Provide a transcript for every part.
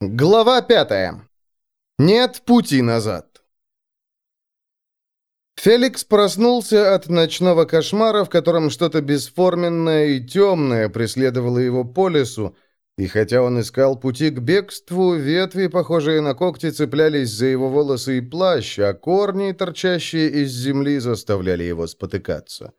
Глава пятая. Нет пути назад. Феликс проснулся от ночного кошмара, в котором что-то бесформенное и темное преследовало его по лесу, и хотя он искал пути к бегству, ветви, похожие на когти, цеплялись за его волосы и плащ, а корни, торчащие из земли, заставляли его спотыкаться.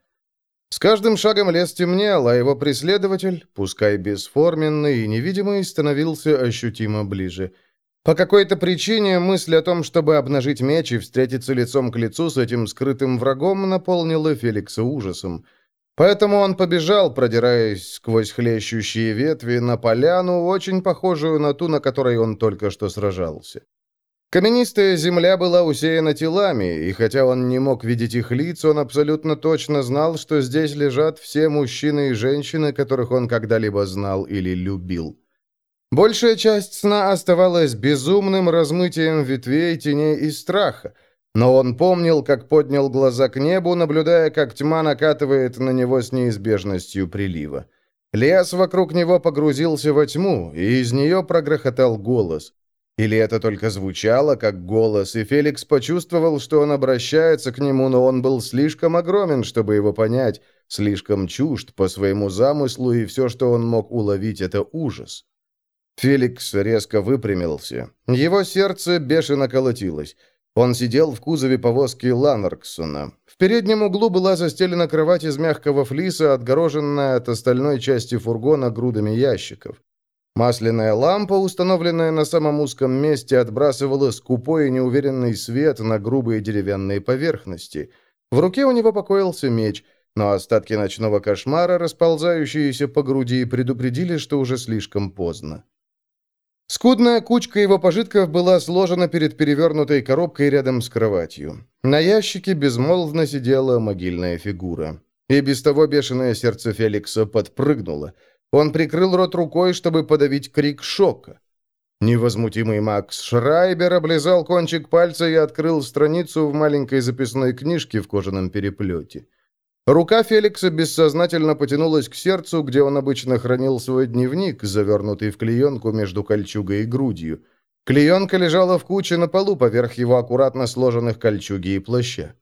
С каждым шагом лес темнел, а его преследователь, пускай бесформенный и невидимый, становился ощутимо ближе. По какой-то причине мысль о том, чтобы обнажить меч и встретиться лицом к лицу с этим скрытым врагом, наполнила Феликса ужасом. Поэтому он побежал, продираясь сквозь хлещущие ветви, на поляну, очень похожую на ту, на которой он только что сражался. Каменистая земля была усеяна телами, и хотя он не мог видеть их лиц, он абсолютно точно знал, что здесь лежат все мужчины и женщины, которых он когда-либо знал или любил. Большая часть сна оставалась безумным размытием ветвей, теней и страха, но он помнил, как поднял глаза к небу, наблюдая, как тьма накатывает на него с неизбежностью прилива. Лес вокруг него погрузился во тьму, и из нее прогрохотал голос. Или это только звучало, как голос, и Феликс почувствовал, что он обращается к нему, но он был слишком огромен, чтобы его понять, слишком чужд по своему замыслу, и все, что он мог уловить, это ужас. Феликс резко выпрямился. Его сердце бешено колотилось. Он сидел в кузове повозки Ланарксона. В переднем углу была застелена кровать из мягкого флиса, отгороженная от остальной части фургона грудами ящиков. Масляная лампа, установленная на самом узком месте, отбрасывала скупой и неуверенный свет на грубые деревянные поверхности. В руке у него покоился меч, но остатки ночного кошмара, расползающиеся по груди, предупредили, что уже слишком поздно. Скудная кучка его пожитков была сложена перед перевернутой коробкой рядом с кроватью. На ящике безмолвно сидела могильная фигура. И без того бешеное сердце Феликса подпрыгнуло – он прикрыл рот рукой, чтобы подавить крик шока. Невозмутимый Макс Шрайбер облизал кончик пальца и открыл страницу в маленькой записной книжке в кожаном переплете. Рука Феликса бессознательно потянулась к сердцу, где он обычно хранил свой дневник, завернутый в клеенку между кольчугой и грудью. Клеенка лежала в куче на полу поверх его аккуратно сложенных кольчуги и плаща.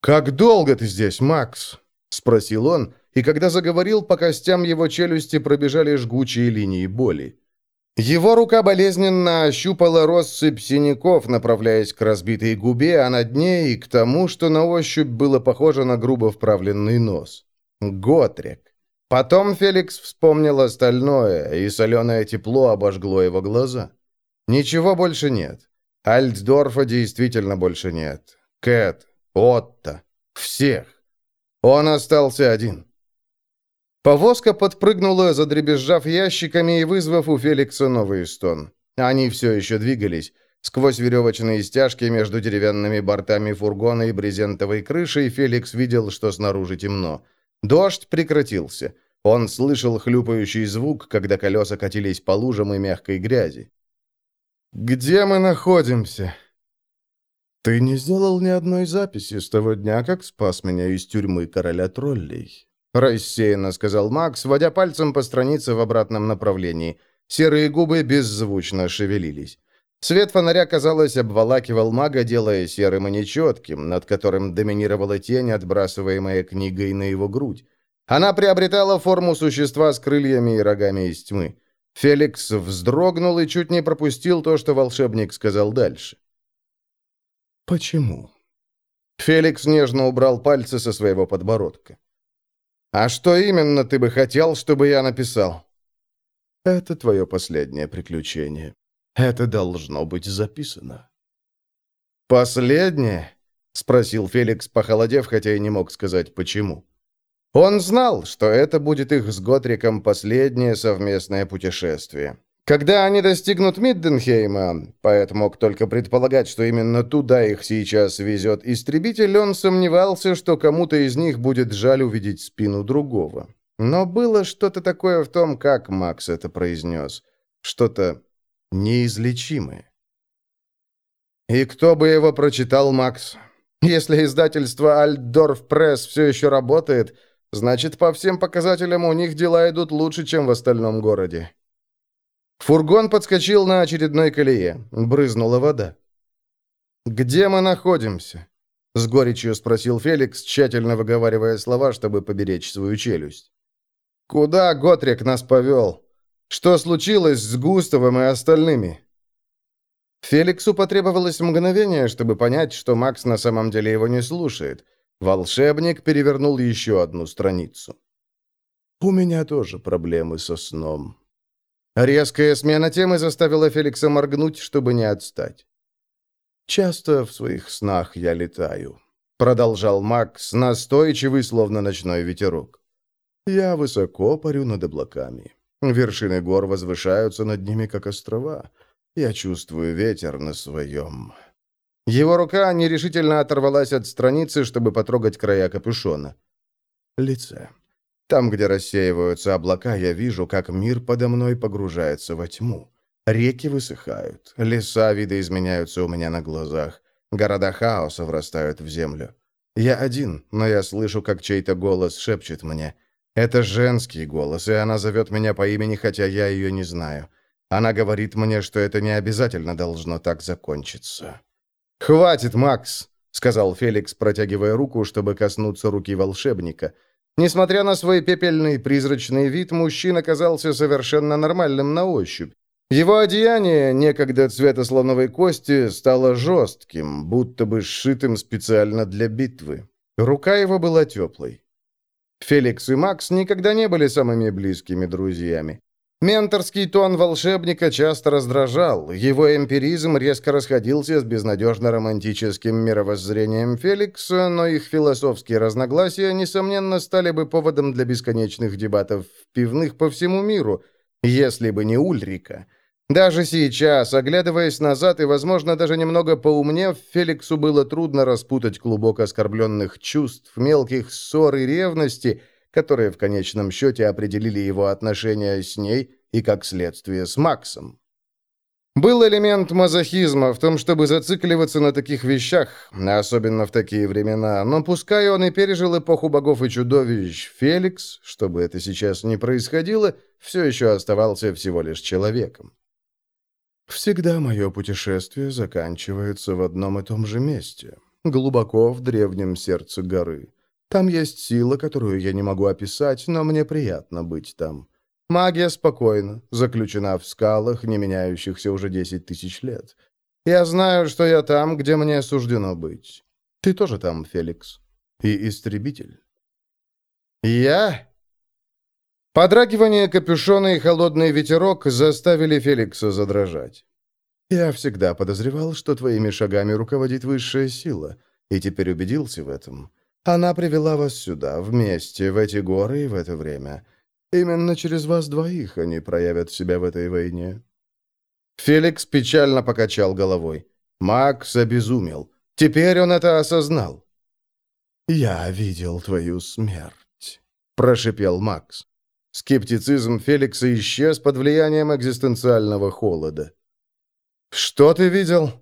«Как долго ты здесь, Макс?» — спросил он, и когда заговорил, по костям его челюсти пробежали жгучие линии боли. Его рука болезненно ощупала россыпь синяков, направляясь к разбитой губе, а над ней к тому, что на ощупь было похоже на грубо вправленный нос. Готрек. Потом Феликс вспомнил остальное, и соленое тепло обожгло его глаза. Ничего больше нет. Альтдорфа действительно больше нет. Кэт, Отто, всех. Он остался один. Повозка подпрыгнула, задребезжав ящиками и вызвав у Феликса новый стон. Они все еще двигались. Сквозь веревочные стяжки между деревянными бортами фургона и брезентовой крышей Феликс видел, что снаружи темно. Дождь прекратился. Он слышал хлюпающий звук, когда колеса катились по лужам и мягкой грязи. «Где мы находимся?» «Ты не сделал ни одной записи с того дня, как спас меня из тюрьмы короля троллей», Рассеянно сказал Макс, водя пальцем по странице в обратном направлении. Серые губы беззвучно шевелились. Свет фонаря, казалось, обволакивал мага, делая серым и нечетким, над которым доминировала тень, отбрасываемая книгой на его грудь. Она приобретала форму существа с крыльями и рогами из тьмы. Феликс вздрогнул и чуть не пропустил то, что волшебник сказал дальше. «Почему?» Феликс нежно убрал пальцы со своего подбородка. «А что именно ты бы хотел, чтобы я написал?» «Это твое последнее приключение. Это должно быть записано». «Последнее?» — спросил Феликс, похолодев, хотя и не мог сказать, почему. Он знал, что это будет их с Готриком последнее совместное путешествие. Когда они достигнут Мидденхейма, поэт мог только предполагать, что именно туда их сейчас везет истребитель, он сомневался, что кому-то из них будет жаль увидеть спину другого. Но было что-то такое в том, как Макс это произнес. Что-то неизлечимое. И кто бы его прочитал, Макс? Если издательство Альдорф Пресс все еще работает, значит, по всем показателям у них дела идут лучше, чем в остальном городе. Фургон подскочил на очередной колее. Брызнула вода. «Где мы находимся?» — с горечью спросил Феликс, тщательно выговаривая слова, чтобы поберечь свою челюсть. «Куда Готрик нас повел? Что случилось с Густавом и остальными?» Феликсу потребовалось мгновение, чтобы понять, что Макс на самом деле его не слушает. Волшебник перевернул еще одну страницу. «У меня тоже проблемы со сном». Резкая смена темы заставила Феликса моргнуть, чтобы не отстать. «Часто в своих снах я летаю», — продолжал Макс, настойчивый, словно ночной ветерок. «Я высоко парю над облаками. Вершины гор возвышаются над ними, как острова. Я чувствую ветер на своем». Его рука нерешительно оторвалась от страницы, чтобы потрогать края капюшона. Лице. Там, где рассеиваются облака, я вижу, как мир подо мной погружается во тьму. Реки высыхают, леса видоизменяются у меня на глазах, города хаоса врастают в землю. Я один, но я слышу, как чей-то голос шепчет мне. Это женский голос, и она зовет меня по имени, хотя я ее не знаю. Она говорит мне, что это не обязательно должно так закончиться. «Хватит, Макс!» — сказал Феликс, протягивая руку, чтобы коснуться руки волшебника. Несмотря на свой пепельный призрачный вид, мужчина казался совершенно нормальным на ощупь. Его одеяние, некогда цвета слоновой кости, стало жестким, будто бы сшитым специально для битвы. Рука его была теплой. Феликс и Макс никогда не были самыми близкими друзьями. Менторский тон волшебника часто раздражал, его эмпиризм резко расходился с безнадежно романтическим мировоззрением Феликса, но их философские разногласия, несомненно, стали бы поводом для бесконечных дебатов в пивных по всему миру, если бы не Ульрика – даже сейчас, оглядываясь назад и, возможно, даже немного поумнев, Феликсу было трудно распутать клубок оскорбленных чувств, мелких ссор и ревности, которые в конечном счете определили его отношения с ней и, как следствие, с Максом. Был элемент мазохизма в том, чтобы зацикливаться на таких вещах, особенно в такие времена, но пускай он и пережил эпоху богов и чудовищ, Феликс, чтобы это сейчас не происходило, все еще оставался всего лишь человеком. Всегда мое путешествие заканчивается в одном и том же месте, глубоко в древнем сердце горы. Там есть сила, которую я не могу описать, но мне приятно быть там. Магия спокойна, заключена в скалах, не меняющихся уже десять тысяч лет. Я знаю, что я там, где мне суждено быть. Ты тоже там, Феликс. И истребитель. Я Подрагивание капюшона и холодный ветерок заставили Феликса задрожать. «Я всегда подозревал, что твоими шагами руководит высшая сила, и теперь убедился в этом. Она привела вас сюда, вместе, в эти горы и в это время. Именно через вас двоих они проявят себя в этой войне». Феликс печально покачал головой. Макс обезумел. Теперь он это осознал. «Я видел твою смерть», — прошипел Макс. Скептицизм Феликса исчез под влиянием экзистенциального холода. «Что ты видел?»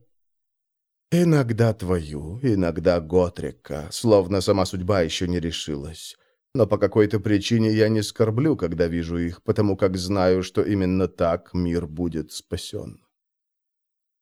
«Иногда твою, иногда Готрика, словно сама судьба еще не решилась. Но по какой-то причине я не скорблю, когда вижу их, потому как знаю, что именно так мир будет спасен».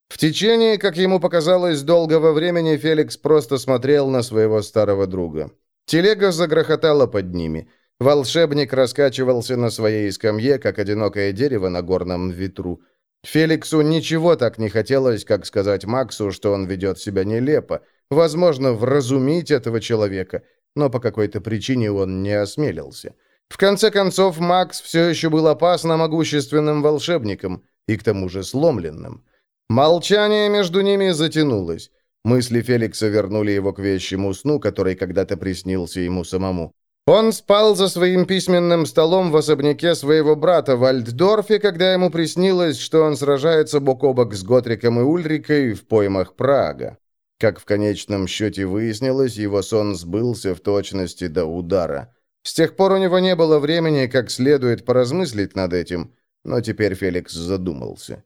В течение, как ему показалось, долгого времени Феликс просто смотрел на своего старого друга. Телега загрохотала под ними – Волшебник раскачивался на своей скамье, как одинокое дерево на горном ветру. Феликсу ничего так не хотелось, как сказать Максу, что он ведет себя нелепо, возможно, вразумить этого человека, но по какой-то причине он не осмелился. В конце концов, Макс все еще был опасно могущественным волшебником, и к тому же сломленным. Молчание между ними затянулось. Мысли Феликса вернули его к вещему сну, который когда-то приснился ему самому. Он спал за своим письменным столом в особняке своего брата в Альтдорфе, когда ему приснилось, что он сражается бок о бок с Готриком и Ульрикой в поймах Прага. Как в конечном счете выяснилось, его сон сбылся в точности до удара. С тех пор у него не было времени как следует поразмыслить над этим, но теперь Феликс задумался.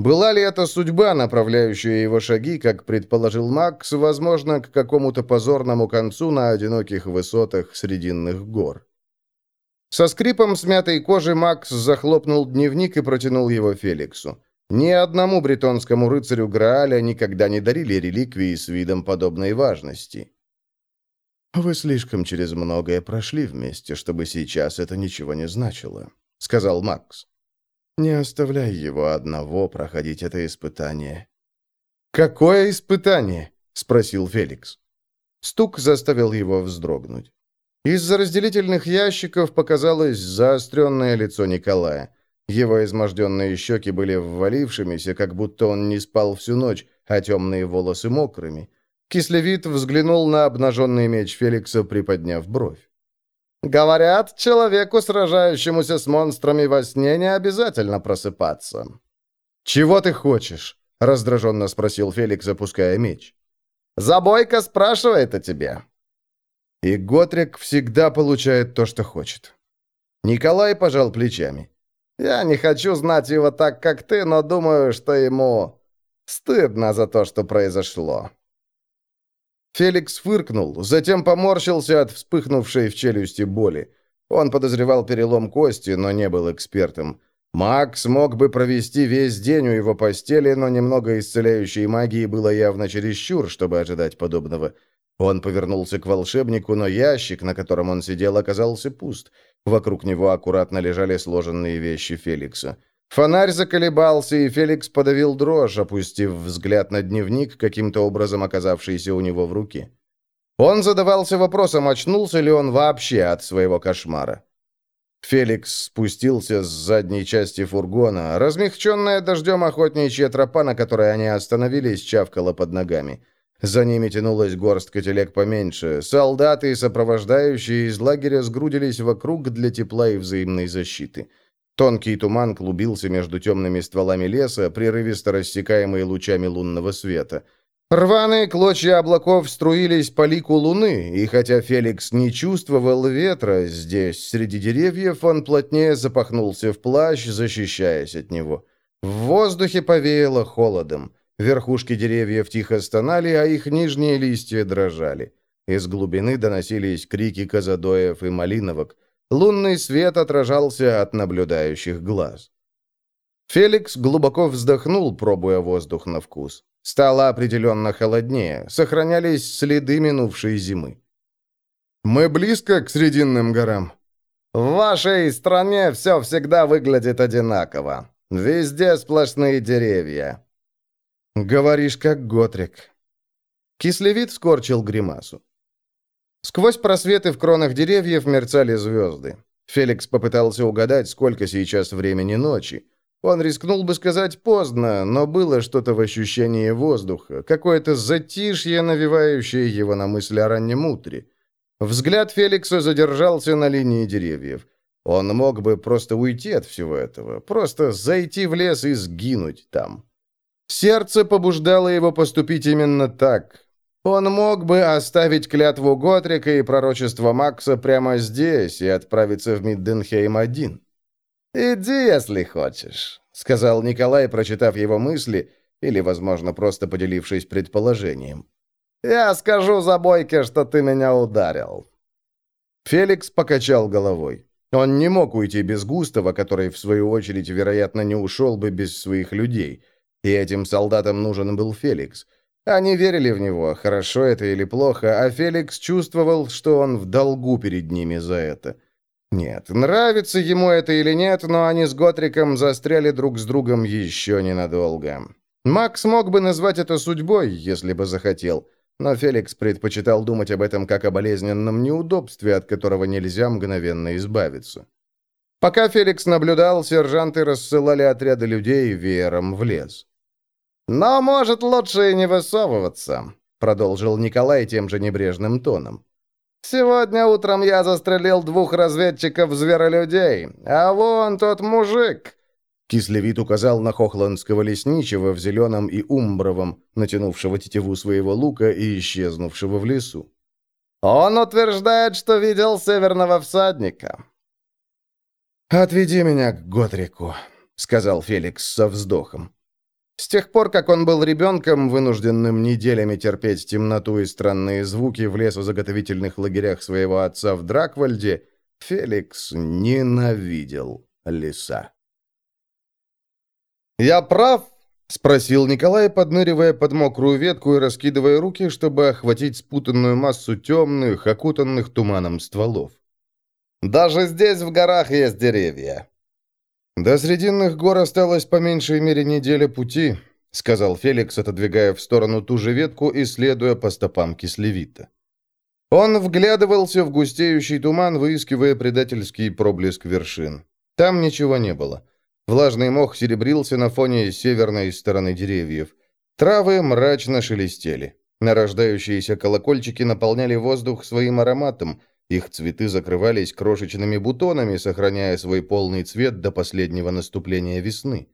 Была ли это судьба, направляющая его шаги, как предположил Макс, возможно, к какому-то позорному концу на одиноких высотах Срединных гор? Со скрипом смятой кожи Макс захлопнул дневник и протянул его Феликсу. Ни одному бретонскому рыцарю Грааля никогда не дарили реликвии с видом подобной важности. «Вы слишком через многое прошли вместе, чтобы сейчас это ничего не значило», — сказал Макс. «Не оставляй его одного проходить это испытание». «Какое испытание?» — спросил Феликс. Стук заставил его вздрогнуть. Из-за разделительных ящиков показалось заостренное лицо Николая. Его изможденные щеки были ввалившимися, как будто он не спал всю ночь, а темные волосы мокрыми. Кислевит взглянул на обнаженный меч Феликса, приподняв бровь. «Говорят, человеку, сражающемуся с монстрами во сне, не обязательно просыпаться». «Чего ты хочешь?» — раздраженно спросил Феликс, опуская меч. «Забойка спрашивает о тебе. И Готрик всегда получает то, что хочет. Николай пожал плечами. «Я не хочу знать его так, как ты, но думаю, что ему стыдно за то, что произошло». Феликс фыркнул, затем поморщился от вспыхнувшей в челюсти боли. Он подозревал перелом кости, но не был экспертом. Макс мог бы провести весь день у его постели, но немного исцеляющей магии было явно чересчур, чтобы ожидать подобного. Он повернулся к волшебнику, но ящик, на котором он сидел, оказался пуст. Вокруг него аккуратно лежали сложенные вещи Феликса. Фонарь заколебался, и Феликс подавил дрожь, опустив взгляд на дневник, каким-то образом оказавшийся у него в руке. Он задавался вопросом, очнулся ли он вообще от своего кошмара. Феликс спустился с задней части фургона. Размягченная дождем охотничья тропа, на которой они остановились, чавкала под ногами. За ними тянулась горстка телег поменьше. Солдаты и сопровождающие из лагеря сгрудились вокруг для тепла и взаимной защиты. Тонкий туман клубился между темными стволами леса, прерывисто рассекаемые лучами лунного света. Рваные клочья облаков струились по лику луны, и хотя Феликс не чувствовал ветра здесь, среди деревьев, он плотнее запахнулся в плащ, защищаясь от него. В воздухе повеяло холодом. Верхушки деревьев тихо стонали, а их нижние листья дрожали. Из глубины доносились крики казадоев и малиновок. Лунный свет отражался от наблюдающих глаз. Феликс глубоко вздохнул, пробуя воздух на вкус. Стало определенно холоднее, сохранялись следы минувшей зимы. «Мы близко к Срединным горам?» «В вашей стране все всегда выглядит одинаково. Везде сплошные деревья. «Говоришь, как Готрик». Кислевид скорчил гримасу. Сквозь просветы в кронах деревьев мерцали звезды. Феликс попытался угадать, сколько сейчас времени ночи. Он рискнул бы сказать поздно, но было что-то в ощущении воздуха, какое-то затишье, навевающее его на мысли о раннем утре. Взгляд Феликса задержался на линии деревьев. Он мог бы просто уйти от всего этого, просто зайти в лес и сгинуть там. Сердце побуждало его поступить именно так. Он мог бы оставить клятву Готрика и пророчество Макса прямо здесь и отправиться в Мидденхейм один. «Иди, если хочешь», — сказал Николай, прочитав его мысли, или, возможно, просто поделившись предположением. «Я скажу Забойке, что ты меня ударил». Феликс покачал головой. Он не мог уйти без Густава, который, в свою очередь, вероятно, не ушел бы без своих людей. И этим солдатам нужен был Феликс. Они верили в него, хорошо это или плохо, а Феликс чувствовал, что он в долгу перед ними за это. Нет, нравится ему это или нет, но они с Готриком застряли друг с другом еще ненадолго. Макс мог бы назвать это судьбой, если бы захотел, но Феликс предпочитал думать об этом как о болезненном неудобстве, от которого нельзя мгновенно избавиться. Пока Феликс наблюдал, сержанты рассылали отряды людей веером в лес. «Но, может, лучше и не высовываться», — продолжил Николай тем же небрежным тоном. «Сегодня утром я застрелил двух разведчиков-зверолюдей, а вон тот мужик!» Кислевит указал на хохландского лесничего в зеленом и умбровом, натянувшего тетиву своего лука и исчезнувшего в лесу. «Он утверждает, что видел северного всадника». «Отведи меня к Готрику», — сказал Феликс со вздохом. С тех пор, как он был ребенком, вынужденным неделями терпеть темноту и странные звуки в лесозаготовительных лагерях своего отца в Драквальде, Феликс ненавидел леса. «Я прав?» — спросил Николай, подныривая под мокрую ветку и раскидывая руки, чтобы охватить спутанную массу темных, окутанных туманом стволов. «Даже здесь, в горах, есть деревья». «До Срединных гор осталось по меньшей мере неделя пути», — сказал Феликс, отодвигая в сторону ту же ветку и следуя по стопам кислевита. Он вглядывался в густеющий туман, выискивая предательский проблеск вершин. Там ничего не было. Влажный мох серебрился на фоне северной стороны деревьев. Травы мрачно шелестели. Нарождающиеся колокольчики наполняли воздух своим ароматом. Их цветы закрывались крошечными бутонами, сохраняя свой полный цвет до последнего наступления весны.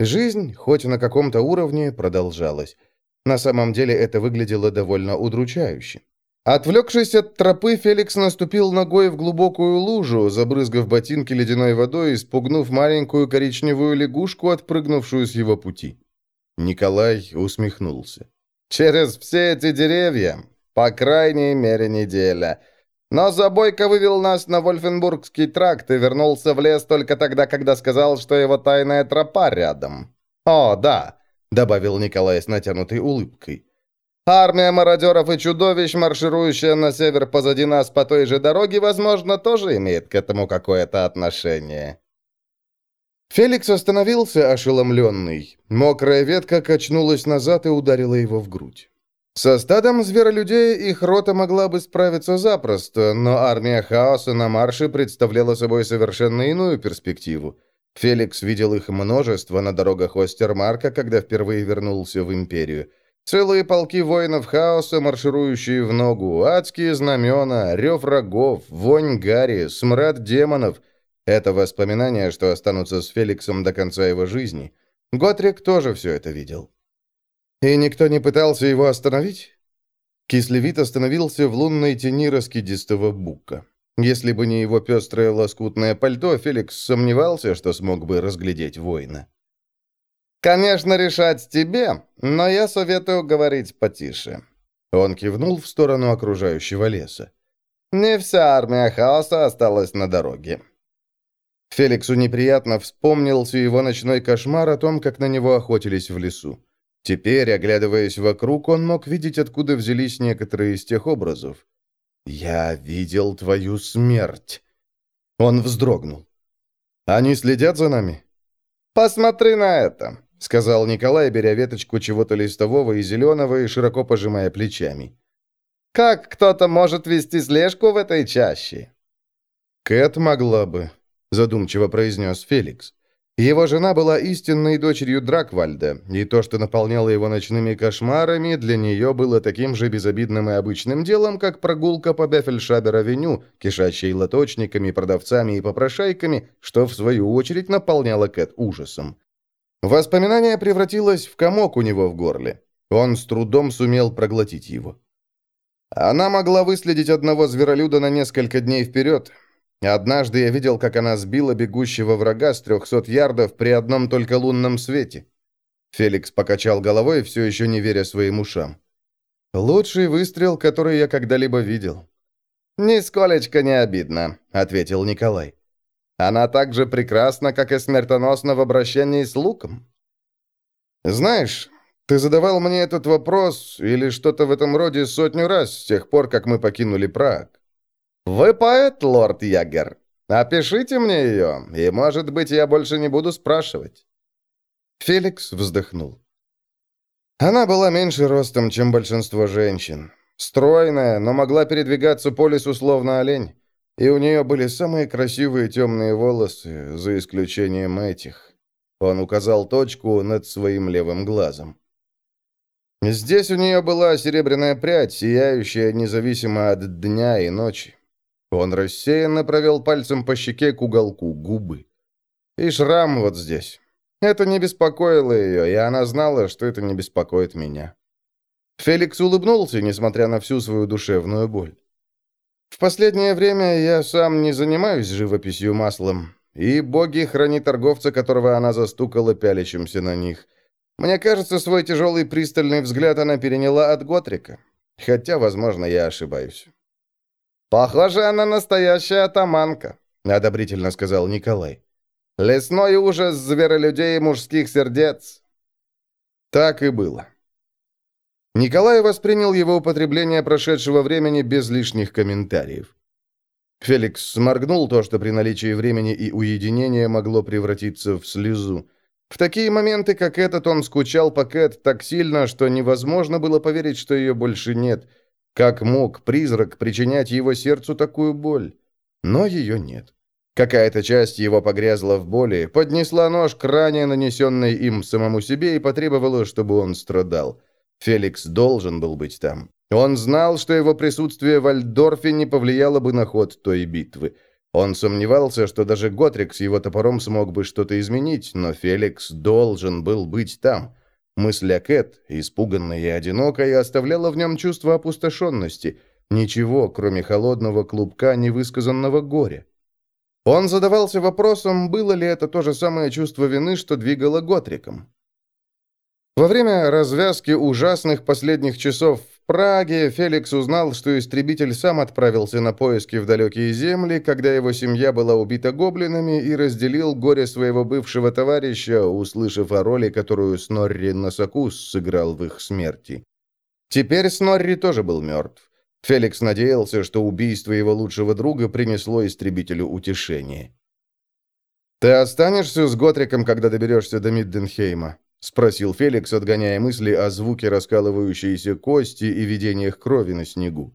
Жизнь, хоть на каком-то уровне, продолжалась. На самом деле это выглядело довольно удручающе. Отвлекшись от тропы, Феликс наступил ногой в глубокую лужу, забрызгав ботинки ледяной водой и спугнув маленькую коричневую лягушку, отпрыгнувшую с его пути. Николай усмехнулся. «Через все эти деревья, по крайней мере, неделя. Но Забойко вывел нас на Вольфенбургский тракт и вернулся в лес только тогда, когда сказал, что его тайная тропа рядом. О, да», — добавил Николай с натянутой улыбкой. Армия мародеров и чудовищ, марширующая на север позади нас по той же дороге, возможно, тоже имеет к этому какое-то отношение». Феликс остановился, ошеломленный. Мокрая ветка качнулась назад и ударила его в грудь. Со стадом зверолюдей их рота могла бы справиться запросто, но армия хаоса на марше представляла собой совершенно иную перспективу. Феликс видел их множество на дорогах Остермарка, когда впервые вернулся в Империю. Целые полки воинов хаоса, марширующие в ногу, адские знамена, рев врагов, вонь гари, смрад демонов. Это воспоминания, что останутся с Феликсом до конца его жизни. Готрик тоже все это видел. И никто не пытался его остановить? Кислевит остановился в лунной тени раскидистого бука. Если бы не его пестрое лоскутное пальто, Феликс сомневался, что смог бы разглядеть воина. «Конечно, решать тебе, но я советую говорить потише». Он кивнул в сторону окружающего леса. «Не вся армия хаоса осталась на дороге». Феликсу неприятно вспомнился его ночной кошмар о том, как на него охотились в лесу. Теперь, оглядываясь вокруг, он мог видеть, откуда взялись некоторые из тех образов. «Я видел твою смерть!» Он вздрогнул. «Они следят за нами?» «Посмотри на это!» — сказал Николай, беря веточку чего-то листового и зеленого и широко пожимая плечами. «Как кто-то может вести слежку в этой чаще?» «Кэт могла бы», — задумчиво произнес Феликс. Его жена была истинной дочерью Драквальда, и то, что наполняло его ночными кошмарами, для нее было таким же безобидным и обычным делом, как прогулка по Бефельшабер-авеню, кишащей лоточниками, продавцами и попрошайками, что, в свою очередь, наполняло Кэт ужасом. Воспоминание превратилось в комок у него в горле. Он с трудом сумел проглотить его. Она могла выследить одного зверолюда на несколько дней вперед. Однажды я видел, как она сбила бегущего врага с трехсот ярдов при одном только лунном свете. Феликс покачал головой, все еще не веря своим ушам. «Лучший выстрел, который я когда-либо видел». «Нисколечко не обидно», — ответил Николай. Она так же прекрасна, как и смертоносна в обращении с луком. Знаешь, ты задавал мне этот вопрос или что-то в этом роде сотню раз с тех пор, как мы покинули Праг. Вы поэт, лорд Ягер. Опишите мне ее, и, может быть, я больше не буду спрашивать. Феликс вздохнул. Она была меньше ростом, чем большинство женщин. Стройная, но могла передвигаться по лесу словно олень. И у нее были самые красивые темные волосы, за исключением этих. Он указал точку над своим левым глазом. Здесь у нее была серебряная прядь, сияющая независимо от дня и ночи. Он рассеянно провел пальцем по щеке к уголку губы. И шрам вот здесь. Это не беспокоило ее, и она знала, что это не беспокоит меня. Феликс улыбнулся, несмотря на всю свою душевную боль. В последнее время я сам не занимаюсь живописью маслом, и боги храни торговца, которого она застукала пялящимся на них. Мне кажется, свой тяжелый пристальный взгляд она переняла от Готрика. Хотя, возможно, я ошибаюсь. «Похоже, она настоящая атаманка», — одобрительно сказал Николай. «Лесной ужас зверолюдей и мужских сердец». Так и было. Николай воспринял его употребление прошедшего времени без лишних комментариев. Феликс сморгнул то, что при наличии времени и уединения могло превратиться в слезу. В такие моменты, как этот, он скучал по Кэт так сильно, что невозможно было поверить, что ее больше нет. Как мог призрак причинять его сердцу такую боль? Но ее нет. Какая-то часть его погрязла в боли, поднесла нож к ране, нанесенной им самому себе, и потребовала, чтобы он страдал. Феликс должен был быть там. Он знал, что его присутствие в Альдорфе не повлияло бы на ход той битвы. Он сомневался, что даже Готрик с его топором смог бы что-то изменить, но Феликс должен был быть там. Мысль о Кэт, испуганной и одинокой, оставляла в нем чувство опустошенности. Ничего, кроме холодного клубка невысказанного горя. Он задавался вопросом, было ли это то же самое чувство вины, что двигало Готриком. Во время развязки ужасных последних часов Праге Феликс узнал, что истребитель сам отправился на поиски в далекие земли, когда его семья была убита гоблинами, и разделил горе своего бывшего товарища, услышав о роли, которую Снорри Носокус сыграл в их смерти. Теперь Снорри тоже был мертв. Феликс надеялся, что убийство его лучшего друга принесло истребителю утешение. «Ты останешься с Готриком, когда доберешься до Мидденхейма?» — спросил Феликс, отгоняя мысли о звуке раскалывающейся кости и видениях крови на снегу.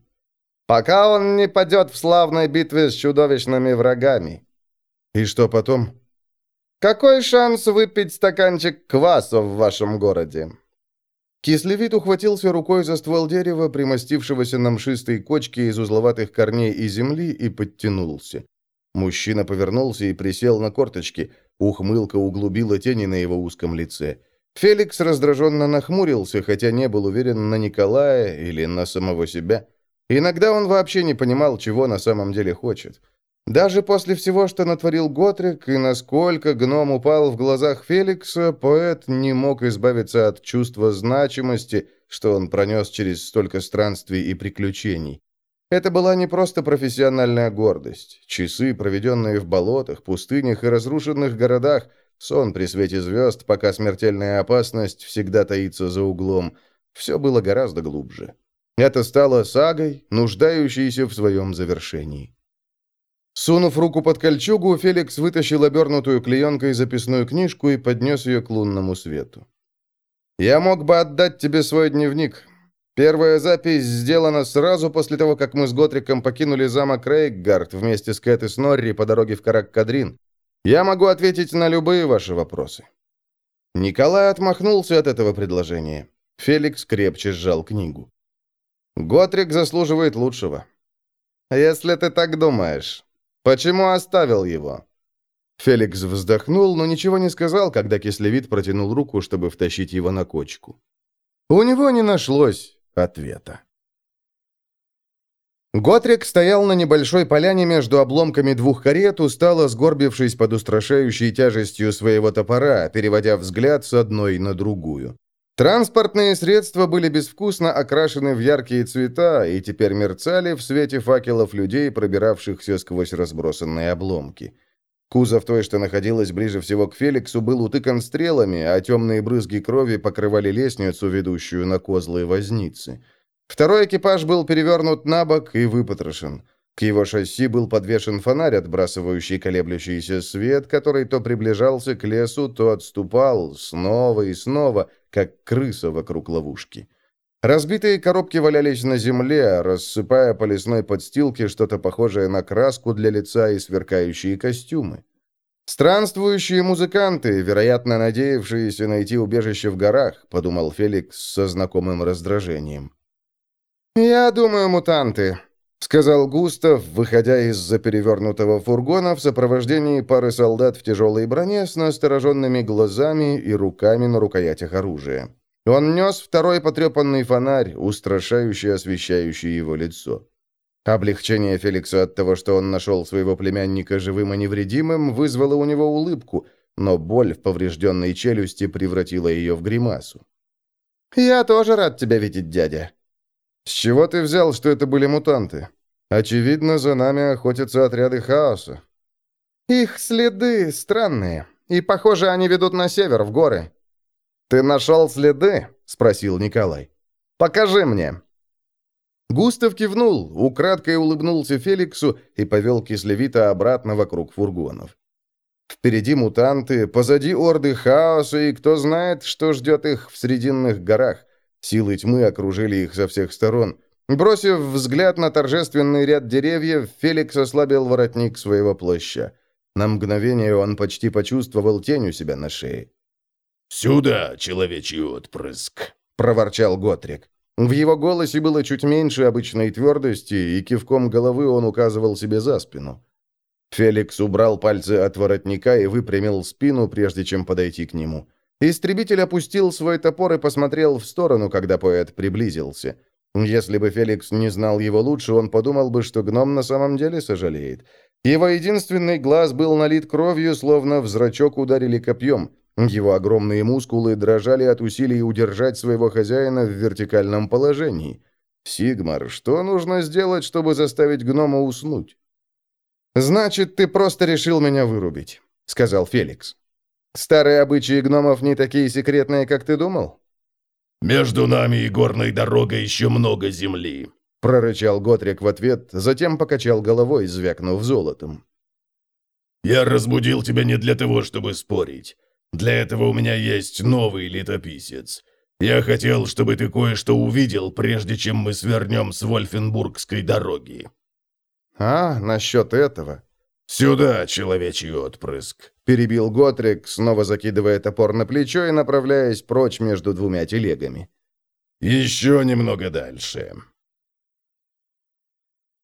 «Пока он не падет в славной битве с чудовищными врагами». «И что потом?» «Какой шанс выпить стаканчик кваса в вашем городе?» Кислевит ухватился рукой за ствол дерева, примостившегося на мшистой кочке из узловатых корней и земли, и подтянулся. Мужчина повернулся и присел на корточки. Ухмылка углубила тени на его узком лице. Феликс раздраженно нахмурился, хотя не был уверен на Николая или на самого себя. Иногда он вообще не понимал, чего на самом деле хочет. Даже после всего, что натворил Готрик, и насколько гном упал в глазах Феликса, поэт не мог избавиться от чувства значимости, что он пронес через столько странствий и приключений. Это была не просто профессиональная гордость. Часы, проведенные в болотах, пустынях и разрушенных городах – Сон при свете звезд, пока смертельная опасность всегда таится за углом. Все было гораздо глубже. Это стало сагой, нуждающейся в своем завершении. Сунув руку под кольчугу, Феликс вытащил обернутую клеенкой записную книжку и поднес ее к лунному свету. «Я мог бы отдать тебе свой дневник. Первая запись сделана сразу после того, как мы с Готриком покинули замок Рейкгард вместе с Кэт и Снорри по дороге в Карак-Кадрин. Я могу ответить на любые ваши вопросы». Николай отмахнулся от этого предложения. Феликс крепче сжал книгу. «Готрик заслуживает лучшего». «Если ты так думаешь, почему оставил его?» Феликс вздохнул, но ничего не сказал, когда кислевид протянул руку, чтобы втащить его на кочку. У него не нашлось ответа. Готрик стоял на небольшой поляне между обломками двух карет, устало сгорбившись под устрашающей тяжестью своего топора, переводя взгляд с одной на другую. Транспортные средства были безвкусно окрашены в яркие цвета и теперь мерцали в свете факелов людей, пробиравшихся сквозь разбросанные обломки. Кузов той, что находилась ближе всего к Феликсу, был утыкан стрелами, а темные брызги крови покрывали лестницу, ведущую на козлы возницы. Второй экипаж был перевернут на бок и выпотрошен. К его шасси был подвешен фонарь, отбрасывающий колеблющийся свет, который то приближался к лесу, то отступал снова и снова, как крыса вокруг ловушки. Разбитые коробки валялись на земле, рассыпая по лесной подстилке что-то похожее на краску для лица и сверкающие костюмы. «Странствующие музыканты, вероятно, надеявшиеся найти убежище в горах», — подумал Феликс со знакомым раздражением. «Я думаю, мутанты», — сказал Густав, выходя из-за перевернутого фургона в сопровождении пары солдат в тяжелой броне с настороженными глазами и руками на рукоятях оружия. Он нес второй потрепанный фонарь, устрашающий освещающий его лицо. Облегчение Феликса от того, что он нашел своего племянника живым и невредимым, вызвало у него улыбку, но боль в поврежденной челюсти превратила ее в гримасу. «Я тоже рад тебя видеть, дядя», «С чего ты взял, что это были мутанты?» Очевидно, за нами охотятся отряды хаоса. Их следы странные, и, похоже, они ведут на север, в горы. «Ты нашел следы?» — спросил Николай. «Покажи мне». Густав кивнул, украдкой улыбнулся Феликсу и повел Кислевита обратно вокруг фургонов. Впереди мутанты, позади орды хаоса, и кто знает, что ждет их в Срединных горах. Силы тьмы окружили их со всех сторон. Бросив взгляд на торжественный ряд деревьев, Феликс ослабил воротник своего плаща. На мгновение он почти почувствовал тень у себя на шее. «Сюда, человечий отпрыск!» — проворчал Готрик. В его голосе было чуть меньше обычной твердости, и кивком головы он указывал себе за спину. Феликс убрал пальцы от воротника и выпрямил спину, прежде чем подойти к нему. Истребитель опустил свой топор и посмотрел в сторону, когда поэт приблизился. Если бы Феликс не знал его лучше, он подумал бы, что гном на самом деле сожалеет. Его единственный глаз был налит кровью, словно в зрачок ударили копьем. Его огромные мускулы дрожали от усилий удержать своего хозяина в вертикальном положении. «Сигмар, что нужно сделать, чтобы заставить гнома уснуть?» «Значит, ты просто решил меня вырубить», — сказал Феликс. «Старые обычаи гномов не такие секретные, как ты думал?» «Между нами и горной дорогой еще много земли», — прорычал Готрик в ответ, затем покачал головой, звякнув золотом. «Я разбудил тебя не для того, чтобы спорить. Для этого у меня есть новый летописец. Я хотел, чтобы ты кое-что увидел, прежде чем мы свернем с Вольфенбургской дороги». «А, насчет этого?» «Сюда, человечий отпрыск!» — перебил Готрик, снова закидывая топор на плечо и направляясь прочь между двумя телегами. «Еще немного дальше».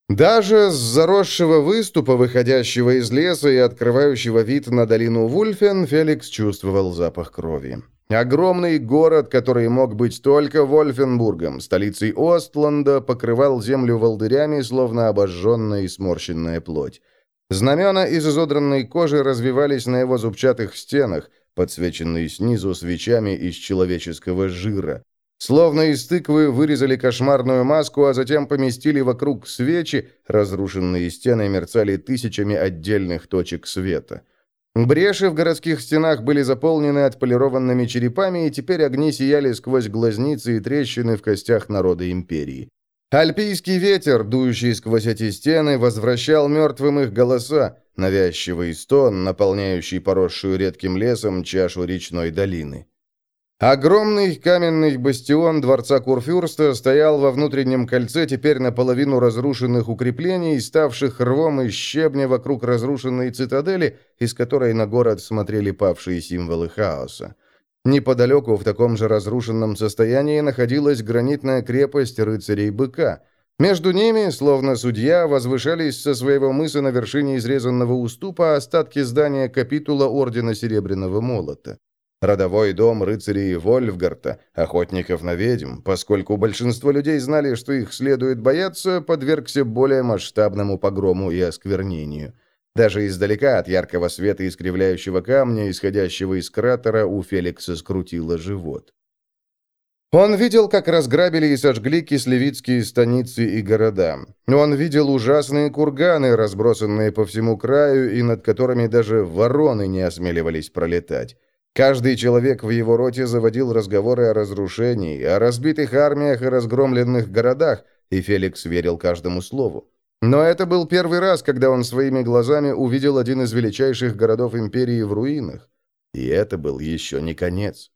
Даже с заросшего выступа, выходящего из леса и открывающего вид на долину Вульфен, Феликс чувствовал запах крови. Огромный город, который мог быть только Вольфенбургом, столицей Остланда, покрывал землю волдырями, словно обожженная и сморщенная плоть. Знамена из изодранной кожи развивались на его зубчатых стенах, подсвеченные снизу свечами из человеческого жира. Словно из тыквы вырезали кошмарную маску, а затем поместили вокруг свечи, разрушенные стены мерцали тысячами отдельных точек света. Бреши в городских стенах были заполнены отполированными черепами, и теперь огни сияли сквозь глазницы и трещины в костях народа империи. Альпийский ветер, дующий сквозь эти стены, возвращал мертвым их голоса, навязчивый стон, наполняющий поросшую редким лесом чашу речной долины. Огромный каменный бастион дворца Курфюрста стоял во внутреннем кольце теперь наполовину разрушенных укреплений, ставших рвом из щебня вокруг разрушенной цитадели, из которой на город смотрели павшие символы хаоса. Неподалеку, в таком же разрушенном состоянии, находилась гранитная крепость рыцарей Быка. Между ними, словно судья, возвышались со своего мыса на вершине изрезанного уступа остатки здания капитула Ордена Серебряного Молота. Родовой дом рыцарей Вольфгарта, охотников на ведьм, поскольку большинство людей знали, что их следует бояться, подвергся более масштабному погрому и осквернению. Даже издалека от яркого света искривляющего камня, исходящего из кратера, у Феликса скрутило живот. Он видел, как разграбили и сожгли кислевицкие станицы и города. Он видел ужасные курганы, разбросанные по всему краю, и над которыми даже вороны не осмеливались пролетать. Каждый человек в его роте заводил разговоры о разрушении, о разбитых армиях и разгромленных городах, и Феликс верил каждому слову. Но это был первый раз, когда он своими глазами увидел один из величайших городов империи в руинах. И это был еще не конец.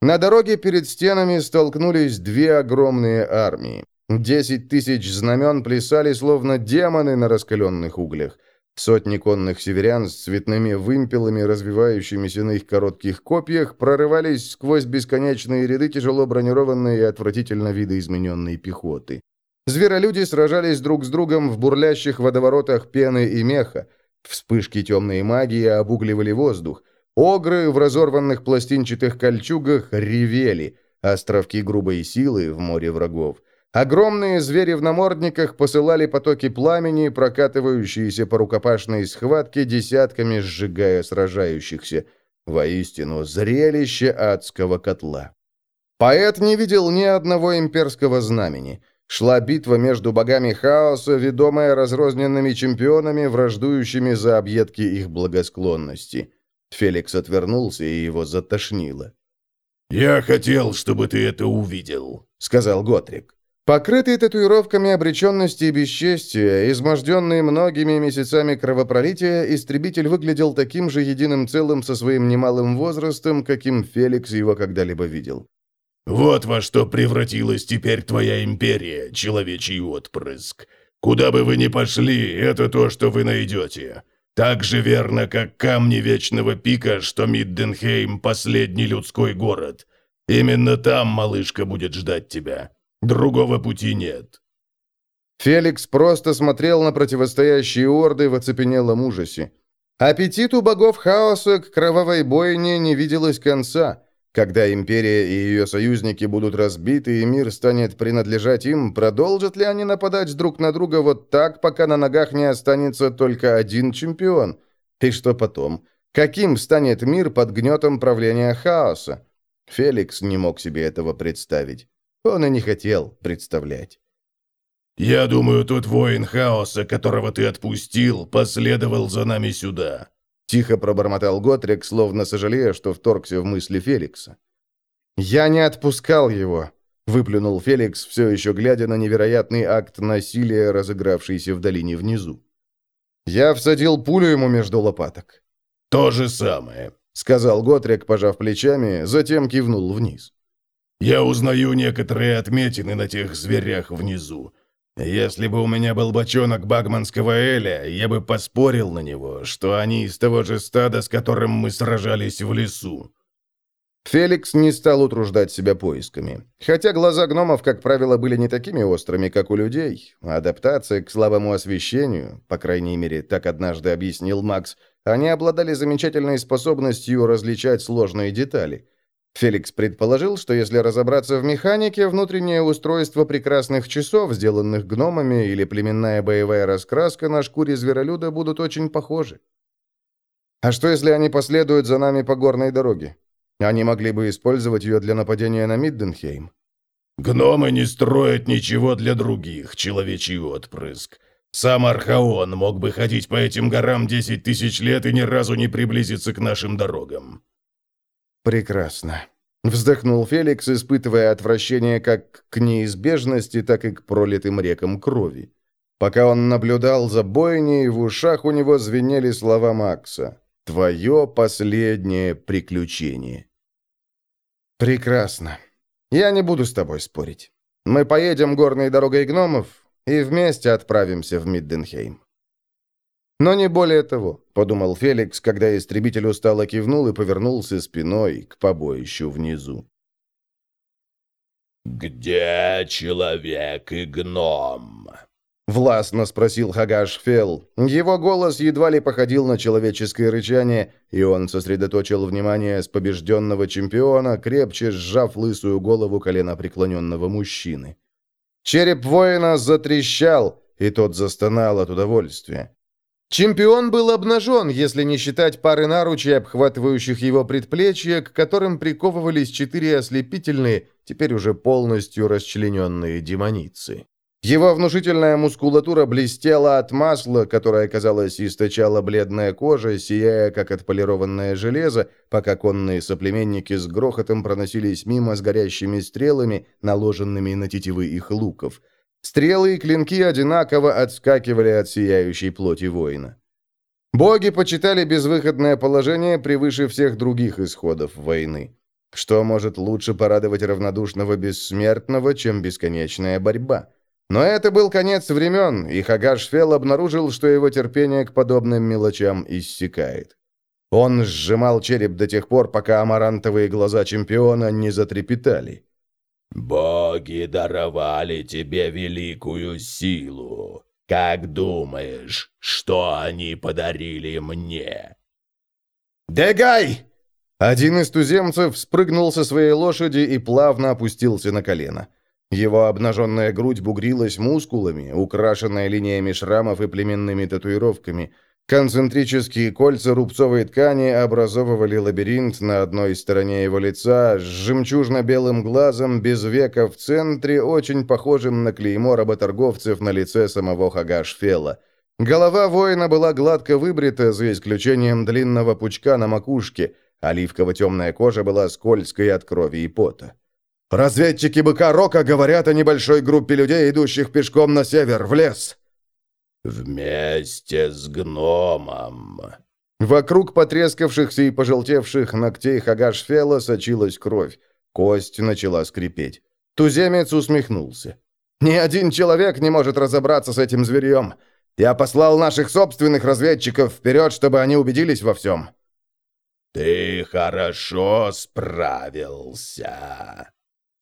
На дороге перед стенами столкнулись две огромные армии. Десять тысяч знамен плясали, словно демоны на раскаленных углях. Сотни конных северян с цветными вымпелами, развивающимися на их коротких копьях, прорывались сквозь бесконечные ряды тяжело бронированной и отвратительно видоизмененной пехоты. Зверолюди сражались друг с другом в бурлящих водоворотах пены и меха. Вспышки темной магии обугливали воздух. Огры в разорванных пластинчатых кольчугах ревели. Островки грубой силы в море врагов. Огромные звери в намордниках посылали потоки пламени, прокатывающиеся по рукопашной схватке, десятками сжигая сражающихся. Воистину, зрелище адского котла. Поэт не видел ни одного имперского знамени. Шла битва между богами хаоса, ведомая разрозненными чемпионами, враждующими за объедки их благосклонности. Феликс отвернулся, и его затошнило. «Я хотел, чтобы ты это увидел», — сказал Готрик. Покрытый татуировками обреченности и бесчестия, изможденный многими месяцами кровопролития, истребитель выглядел таким же единым целым со своим немалым возрастом, каким Феликс его когда-либо видел. «Вот во что превратилась теперь твоя империя, человечий отпрыск. Куда бы вы ни пошли, это то, что вы найдете. Так же верно, как камни Вечного Пика, что Мидденхейм – последний людской город. Именно там малышка будет ждать тебя. Другого пути нет». Феликс просто смотрел на противостоящие орды в оцепенелом ужасе. Аппетиту богов хаоса к кровавой бойне не виделось конца. Когда империя и ее союзники будут разбиты и мир станет принадлежать им, продолжат ли они нападать друг на друга вот так, пока на ногах не останется только один чемпион? И что потом? Каким станет мир под гнетом правления хаоса? Феликс не мог себе этого представить. Он и не хотел представлять. «Я думаю, тот воин хаоса, которого ты отпустил, последовал за нами сюда», Тихо пробормотал Готрик, словно сожалея, что вторгся в мысли Феликса. «Я не отпускал его», — выплюнул Феликс, все еще глядя на невероятный акт насилия, разыгравшийся в долине внизу. «Я всадил пулю ему между лопаток». «То же самое», — сказал Готрик, пожав плечами, затем кивнул вниз. «Я узнаю некоторые отметины на тех зверях внизу. Если бы у меня был бочонок багманского эля, я бы поспорил на него, что они из того же стада, с которым мы сражались в лесу. Феликс не стал утруждать себя поисками. Хотя глаза гномов, как правило, были не такими острыми, как у людей. Адаптация к слабому освещению, по крайней мере, так однажды объяснил Макс, они обладали замечательной способностью различать сложные детали. Феликс предположил, что если разобраться в механике, внутреннее устройство прекрасных часов, сделанных гномами, или племенная боевая раскраска на шкуре зверолюда будут очень похожи. А что, если они последуют за нами по горной дороге? Они могли бы использовать ее для нападения на Мидденхейм. «Гномы не строят ничего для других, человечий отпрыск. Сам Архаон мог бы ходить по этим горам десять тысяч лет и ни разу не приблизиться к нашим дорогам». «Прекрасно», — вздохнул Феликс, испытывая отвращение как к неизбежности, так и к пролитым рекам крови. Пока он наблюдал за бойней, в ушах у него звенели слова Макса. «Твое последнее приключение». «Прекрасно. Я не буду с тобой спорить. Мы поедем горной дорогой гномов и вместе отправимся в Мидденхейм». Но не более того, подумал Феликс, когда истребитель устало кивнул и повернулся спиной к побоищу внизу. «Где человек и гном?» Властно спросил Хагаш Фел. Его голос едва ли походил на человеческое рычание, и он сосредоточил внимание с побежденного чемпиона, крепче сжав лысую голову колена преклоненного мужчины. Череп воина затрещал, и тот застонал от удовольствия. Чемпион был обнажен, если не считать пары наручей, обхватывающих его предплечья, к которым приковывались четыре ослепительные, теперь уже полностью расчлененные демоницы. Его внушительная мускулатура блестела от масла, которое, казалось, источала бледная кожа, сияя, как отполированное железо, пока конные соплеменники с грохотом проносились мимо с горящими стрелами, наложенными на тетивы их луков – Стрелы и клинки одинаково отскакивали от сияющей плоти воина. Боги почитали безвыходное положение превыше всех других исходов войны. Что может лучше порадовать равнодушного бессмертного, чем бесконечная борьба? Но это был конец времен, и Хагашфел обнаружил, что его терпение к подобным мелочам иссякает. Он сжимал череп до тех пор, пока амарантовые глаза чемпиона не затрепетали. «Боги даровали тебе великую силу. Как думаешь, что они подарили мне?» «Дегай!» Один из туземцев спрыгнул со своей лошади и плавно опустился на колено. Его обнаженная грудь бугрилась мускулами, украшенная линиями шрамов и племенными татуировками. Концентрические кольца рубцовой ткани образовывали лабиринт на одной стороне его лица с жемчужно-белым глазом без века в центре, очень похожим на клеймо работорговцев на лице самого Хагашфела. Голова воина была гладко выбрита, за исключением длинного пучка на макушке. Оливково-темная кожа была скользкой от крови и пота. «Разведчики быка Рока говорят о небольшой группе людей, идущих пешком на север, в лес», «Вместе с гномом». Вокруг потрескавшихся и пожелтевших ногтей Хагашфела сочилась кровь. Кость начала скрипеть. Туземец усмехнулся. «Ни один человек не может разобраться с этим зверьем. Я послал наших собственных разведчиков вперед, чтобы они убедились во всем». «Ты хорошо справился»,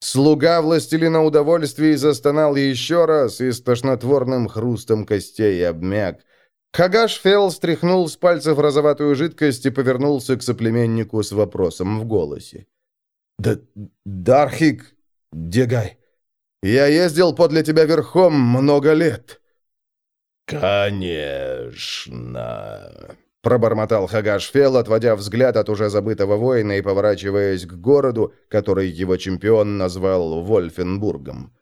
Слуга властелина удовольствий застонал еще раз и с тошнотворным хрустом костей обмяк. Хагаш Фелл стряхнул с пальцев розоватую жидкость и повернулся к соплеменнику с вопросом в голосе. «Да... Дархик, Дегай, я ездил подле тебя верхом много лет». «Конечно...» Пробормотал Хагашфел, отводя взгляд от уже забытого воина и поворачиваясь к городу, который его чемпион назвал Вольфенбургом.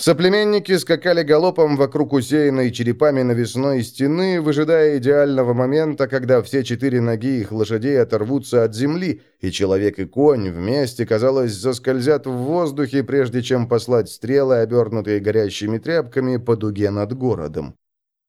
Соплеменники скакали галопом вокруг усеянной черепами навесной стены, выжидая идеального момента, когда все четыре ноги их лошадей оторвутся от земли, и человек и конь вместе, казалось, заскользят в воздухе, прежде чем послать стрелы, обернутые горящими тряпками, по дуге над городом.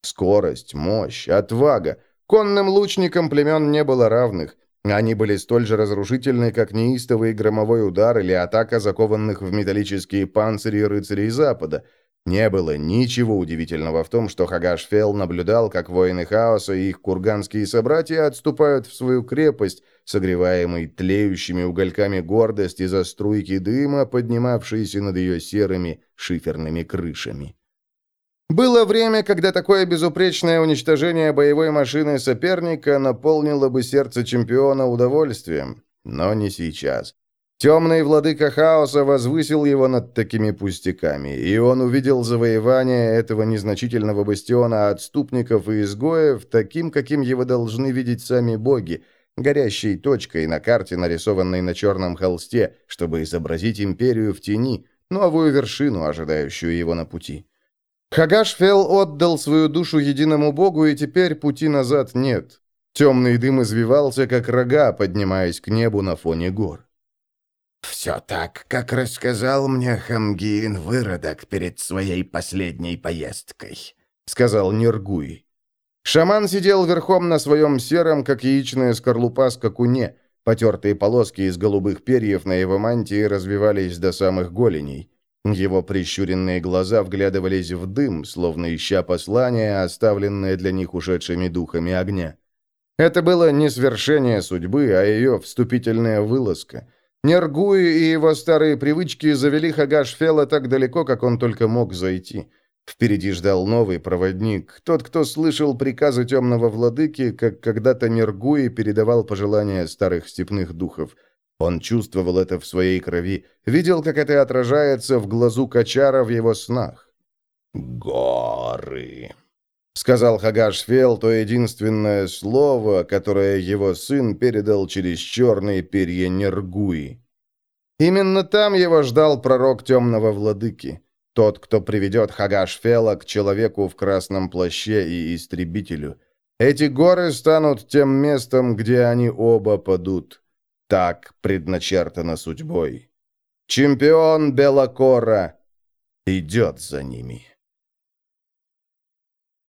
Скорость, мощь, отвага Конным лучникам племен не было равных. Они были столь же разрушительны, как неистовый громовой удар или атака закованных в металлические панцири рыцарей Запада. Не было ничего удивительного в том, что Хагашфел наблюдал, как воины хаоса и их курганские собратья отступают в свою крепость, согреваемой тлеющими угольками гордости за струйки дыма, поднимавшиеся над ее серыми шиферными крышами. Было время, когда такое безупречное уничтожение боевой машины соперника наполнило бы сердце чемпиона удовольствием, но не сейчас. Темный владыка хаоса возвысил его над такими пустяками, и он увидел завоевание этого незначительного бастиона отступников и изгоев таким, каким его должны видеть сами боги, горящей точкой на карте, нарисованной на черном холсте, чтобы изобразить империю в тени, новую вершину, ожидающую его на пути. Хагашфел отдал свою душу единому богу, и теперь пути назад нет. Темный дым извивался, как рога, поднимаясь к небу на фоне гор. «Все так, как рассказал мне Хамгин выродок перед своей последней поездкой», — сказал Нергуй. Шаман сидел верхом на своем сером, как яичная скорлупа, скакуне. Потертые полоски из голубых перьев на его мантии развивались до самых голеней. Его прищуренные глаза вглядывались в дым, словно ища послание, оставленное для них ушедшими духами огня. Это было не свершение судьбы, а ее вступительная вылазка. Нергуи и его старые привычки завели Хагашфела так далеко, как он только мог зайти. Впереди ждал новый проводник, тот, кто слышал приказы темного владыки, как когда-то Нергуи передавал пожелания старых степных духов – он чувствовал это в своей крови, видел, как это отражается в глазу Качара в его снах. «Горы», — сказал Хагашфел то единственное слово, которое его сын передал через черные перья Нергуи. Именно там его ждал пророк темного владыки, тот, кто приведет Хагашфела к человеку в красном плаще и истребителю. Эти горы станут тем местом, где они оба падут. Так предначертано судьбой. Чемпион Белокора идет за ними.